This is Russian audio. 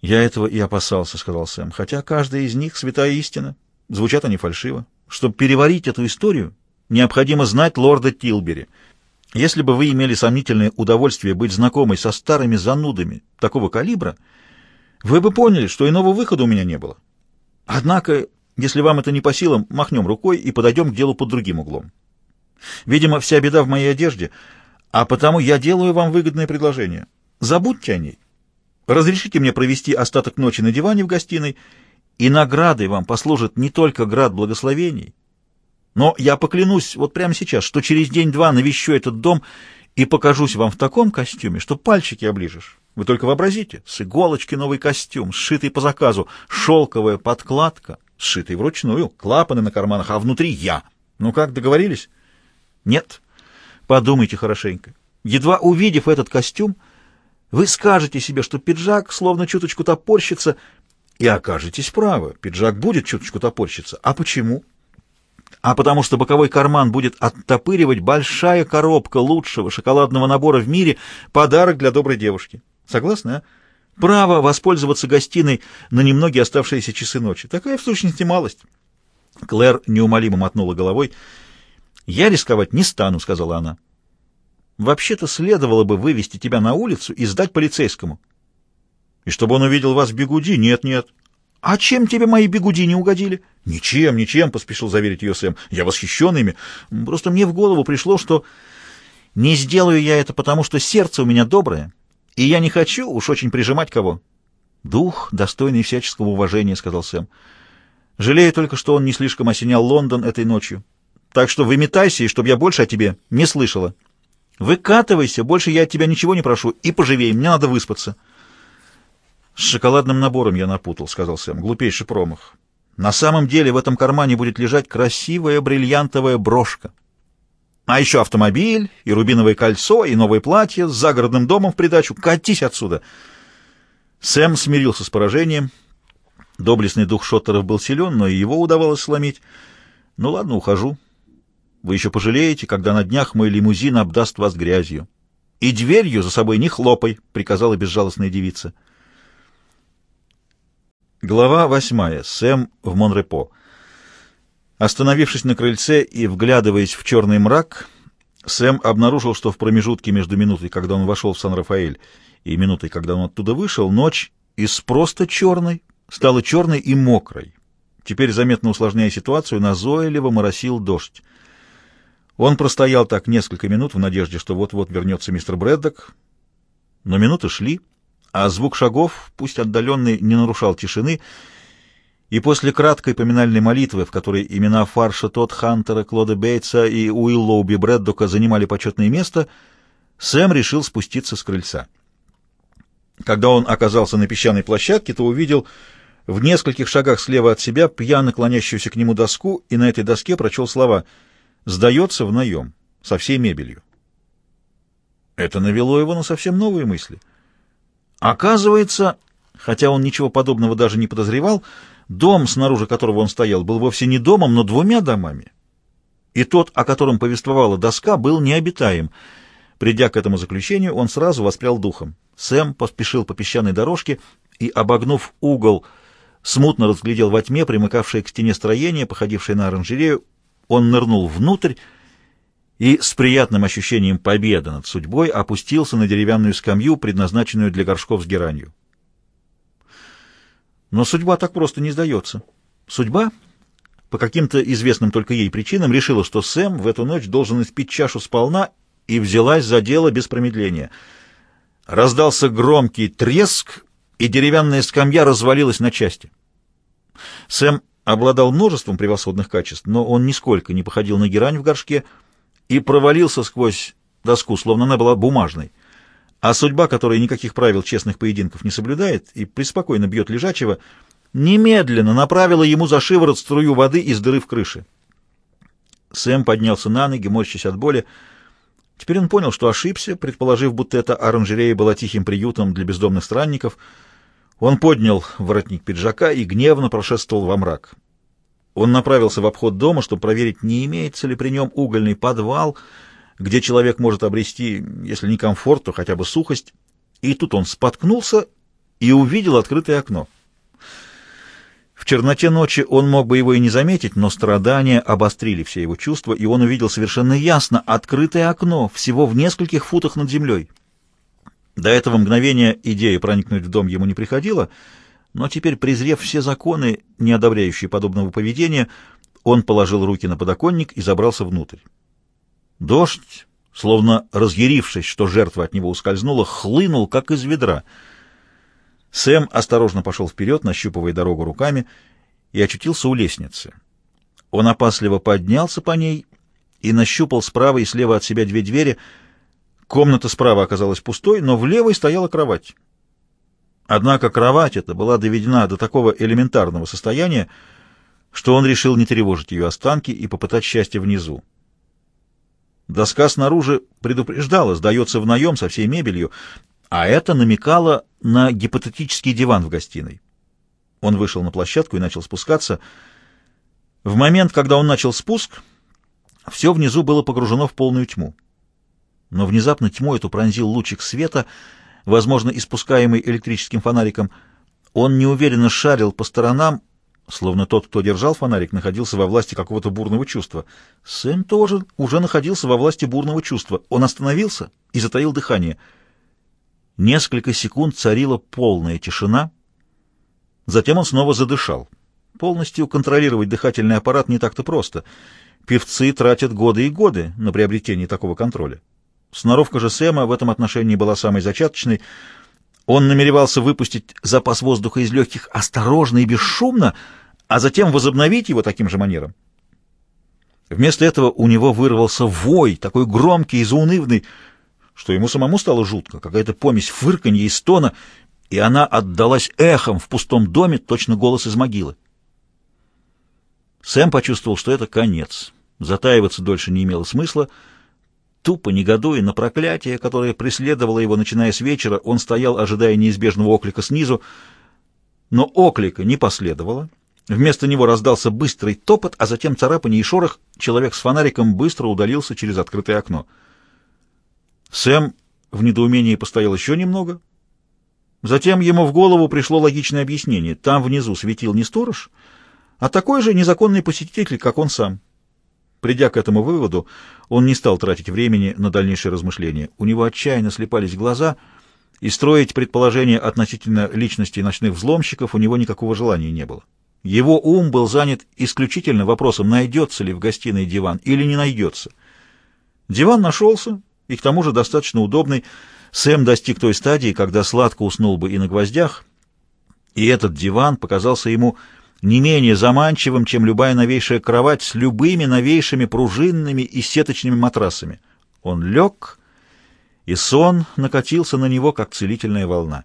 «Я этого и опасался», — сказал Сэм, — «хотя каждая из них — святая истина. Звучат они фальшиво. Чтобы переварить эту историю, необходимо знать лорда Тилбери. Если бы вы имели сомнительное удовольствие быть знакомой со старыми занудами такого калибра, вы бы поняли, что иного выхода у меня не было. Однако, если вам это не по силам, махнем рукой и подойдем к делу под другим углом. Видимо, вся беда в моей одежде, а потому я делаю вам выгодное предложение. Забудьте о ней. Разрешите мне провести остаток ночи на диване в гостиной, и наградой вам послужит не только град благословений, но я поклянусь вот прямо сейчас, что через день-два навещу этот дом и покажусь вам в таком костюме, что пальчики оближешь. Вы только вообразите, с иголочки новый костюм, сшитый по заказу, шелковая подкладка, сшитый вручную, клапаны на карманах, а внутри я. Ну как, договорились? Нет. Подумайте хорошенько. Едва увидев этот костюм, вы скажете себе, что пиджак словно чуточку топорщится, и окажетесь правы, пиджак будет чуточку топорщиться. А почему? А потому что боковой карман будет оттопыривать большая коробка лучшего шоколадного набора в мире, подарок для доброй девушки. Согласны, а? Право воспользоваться гостиной на немногие оставшиеся часы ночи. Такая, в сущности, малость. Клэр неумолимо мотнула головой. «Я рисковать не стану», — сказала она. Вообще-то следовало бы вывести тебя на улицу и сдать полицейскому. И чтобы он увидел вас в бегуди? Нет, нет. А чем тебе мои бегуди не угодили? Ничем, ничем, поспешил заверить ее Сэм. Я восхищен ими. Просто мне в голову пришло, что не сделаю я это, потому что сердце у меня доброе, и я не хочу уж очень прижимать кого. Дух, достойный всяческого уважения, сказал Сэм. Жалею только, что он не слишком осенял Лондон этой ночью. Так что выметайся, и чтобы я больше о тебе не слышала. Выкатывайся, больше я от тебя ничего не прошу, и поживей, мне надо выспаться. С шоколадным набором я напутал, сказал Сэм, глупейший промах. На самом деле в этом кармане будет лежать красивая бриллиантовая брошка. А еще автомобиль, и рубиновое кольцо, и новое платье с загородным домом в придачу. Катись отсюда! Сэм смирился с поражением. Доблестный дух Шоттеров был силен, но и его удавалось сломить. Ну ладно, ухожу. Вы еще пожалеете, когда на днях мой лимузин обдаст вас грязью. И дверью за собой не хлопай, — приказала безжалостная девица. Глава восьмая. Сэм в Монрепо. Остановившись на крыльце и вглядываясь в черный мрак, Сэм обнаружил, что в промежутке между минутой, когда он вошел в Сан-Рафаэль, и минутой, когда он оттуда вышел, ночь из просто черной стала черной и мокрой. Теперь, заметно усложняя ситуацию, назойливо моросил дождь. Он простоял так несколько минут в надежде, что вот-вот вернется мистер Брэддок. Но минуты шли, а звук шагов, пусть отдаленный, не нарушал тишины, и после краткой поминальной молитвы, в которой имена Фарша Тодд Хантера, Клода Бейтса и Уиллоуби Брэддока занимали почетное место, Сэм решил спуститься с крыльца. Когда он оказался на песчаной площадке, то увидел в нескольких шагах слева от себя пьяно клонящуюся к нему доску и на этой доске прочел слова — сдается в наем, со всей мебелью. Это навело его на совсем новые мысли. Оказывается, хотя он ничего подобного даже не подозревал, дом, снаружи которого он стоял, был вовсе не домом, но двумя домами. И тот, о котором повествовала доска, был необитаем. Придя к этому заключению, он сразу воспрял духом. Сэм поспешил по песчаной дорожке и, обогнув угол, смутно разглядел во тьме примыкавшее к стене строение, походившее на оранжерею, он нырнул внутрь и с приятным ощущением победы над судьбой опустился на деревянную скамью, предназначенную для горшков с геранью. Но судьба так просто не сдается. Судьба, по каким-то известным только ей причинам, решила, что Сэм в эту ночь должен испить чашу сполна и взялась за дело без промедления. Раздался громкий треск, и деревянная скамья развалилась на части. Сэм обладал множеством превосходных качеств, но он нисколько не походил на герань в горшке и провалился сквозь доску, словно она была бумажной. А судьба, которая никаких правил честных поединков не соблюдает и преспокойно бьет лежачего, немедленно направила ему за шиворот струю воды из дыры в крыше. Сэм поднялся на ноги, морщась от боли. Теперь он понял, что ошибся, предположив, будто эта оранжерея была тихим приютом для бездомных странников — он поднял воротник пиджака и гневно прошествовал во мрак. Он направился в обход дома, чтобы проверить, не имеется ли при нем угольный подвал, где человек может обрести, если не комфорт, то хотя бы сухость. И тут он споткнулся и увидел открытое окно. В черноте ночи он мог бы его и не заметить, но страдания обострили все его чувства, и он увидел совершенно ясно открытое окно, всего в нескольких футах над землей. До этого мгновения идея проникнуть в дом ему не приходила, но теперь, презрев все законы, не одобряющие подобного поведения, он положил руки на подоконник и забрался внутрь. Дождь, словно разъярившись, что жертва от него ускользнула, хлынул, как из ведра — Сэм осторожно пошел вперед, нащупывая дорогу руками, и очутился у лестницы. Он опасливо поднялся по ней и нащупал справа и слева от себя две двери. Комната справа оказалась пустой, но в левой стояла кровать. Однако кровать эта была доведена до такого элементарного состояния, что он решил не тревожить ее останки и попытать счастье внизу. Доска снаружи предупреждала, сдается в наем со всей мебелью, а это намекало на гипотетический диван в гостиной. Он вышел на площадку и начал спускаться. В момент, когда он начал спуск, все внизу было погружено в полную тьму. Но внезапно тьму эту пронзил лучик света, возможно, испускаемый электрическим фонариком. Он неуверенно шарил по сторонам, словно тот, кто держал фонарик, находился во власти какого-то бурного чувства. Сэм тоже уже находился во власти бурного чувства. Он остановился и затаил дыхание — Несколько секунд царила полная тишина. Затем он снова задышал. Полностью контролировать дыхательный аппарат не так-то просто. Певцы тратят годы и годы на приобретение такого контроля. Сноровка же Сэма в этом отношении была самой зачаточной. Он намеревался выпустить запас воздуха из легких осторожно и бесшумно, а затем возобновить его таким же манером. Вместо этого у него вырвался вой, такой громкий и заунывный, что ему самому стало жутко, какая-то помесь фырканья и стона, и она отдалась эхом в пустом доме, точно голос из могилы. Сэм почувствовал, что это конец. Затаиваться дольше не имело смысла. Тупо негодуя на проклятие, которое преследовало его, начиная с вечера, он стоял, ожидая неизбежного оклика снизу, но оклика не последовало. Вместо него раздался быстрый топот, а затем царапание и шорох. Человек с фонариком быстро удалился через открытое окно. Сэм в недоумении постоял еще немного. Затем ему в голову пришло логичное объяснение. Там внизу светил не сторож, а такой же незаконный посетитель, как он сам. Придя к этому выводу, он не стал тратить времени на дальнейшие размышления. У него отчаянно слепались глаза, и строить предположения относительно личности ночных взломщиков у него никакого желания не было. Его ум был занят исключительно вопросом, найдется ли в гостиной диван или не найдется. Диван нашелся, и к тому же достаточно удобный. Сэм достиг той стадии, когда сладко уснул бы и на гвоздях, и этот диван показался ему не менее заманчивым, чем любая новейшая кровать с любыми новейшими пружинными и сеточными матрасами. Он лег, и сон накатился на него, как целительная волна.